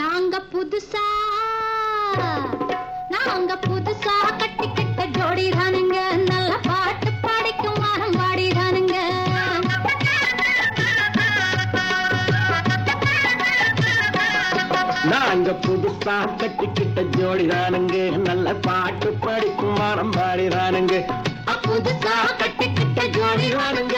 நாங்க புதுசா நாங்க புதுசா கட்டிக்கிட்ட ஜோடி தானுங்க. நல்ல பாட்டு பாடிக்கும் வாரம் பாடி தானுங்க. நாங்க புதுசா கட்டிக்கிட்ட ஜோடி தானுங்க. நல்ல பாட்டு படிக்கும் வாரம் பாடி தானுங்க. புதுசா கட்டிக்கிட்ட ஜோடி தானுங்க.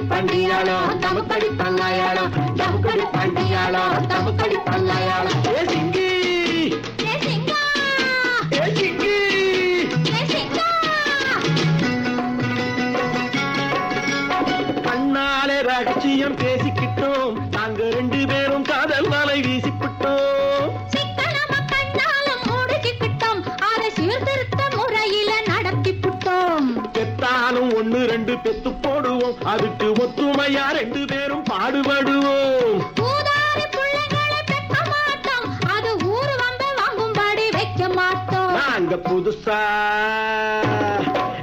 டமுக்கடி பண்டியாளோ டமுக்கடி பல்லாயாளோ டமுக்கடி பண்டியாளோ டமுக்கடி பல்லாயாளோ ஏ சிங்கி ஏ சிங்கா ஏ சிங்கி ஏ சிங்கா கண்ணாலே ரகசியம் பேசிக்கிட்டோம் நாங்க ரெண்டு பெத்து போடுவோம். அதுக்கு ஒத்துமையா ரெண்டு பேரும் பாடுபடுவோம். நாங்க புதுசா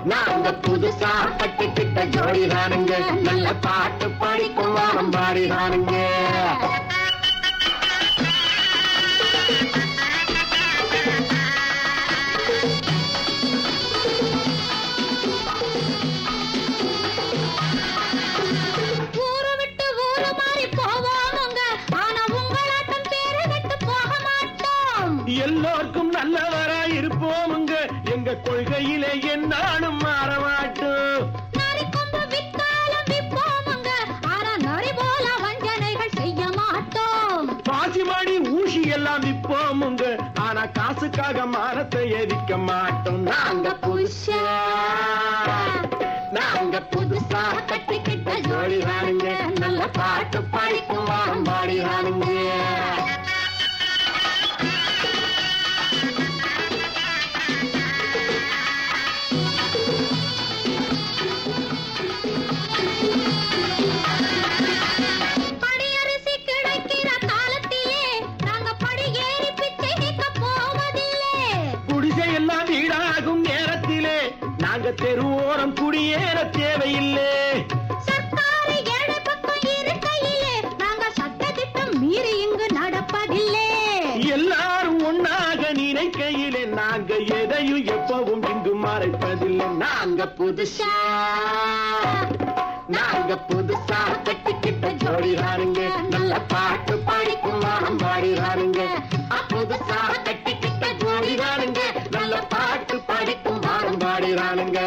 நாங்க புதுசா கட்டிக்கிட்ட ஜோடி தானுங்க நல்ல பாட்டு படிக்கும் வாரம் பாடி தானுங்க எல்லோருக்கும் நல்லவரா இருப்போமுங்க எங்க கொள்கையிலே என்னாலும் மாற மாட்டோம். பாசிமணி ஊசி எல்லாம் விப்போமுங்க ஆனா காசுக்காக மரத்தை எரிக்க மாட்டோம். நாங்க புதுசா. நாங்க புதுசா கட்டிக்கிட்ட ஜோடி தானுங்க நல்ல பாட்டு படிக்கும் நாங்க தெருவோரம் குடியேற தேவையில்லை. எல்லாரும் ஒன்னாக நினைக்கையிலே நாங்க எதையும் எப்பவும் இங்கு மறைப்பதில்லை. நாங்க புதுசா நாங்க புதுசா கட்டிக்கிட்ட ஜோடி நல்ல பாட்டு கொண்டாடிறானுங்க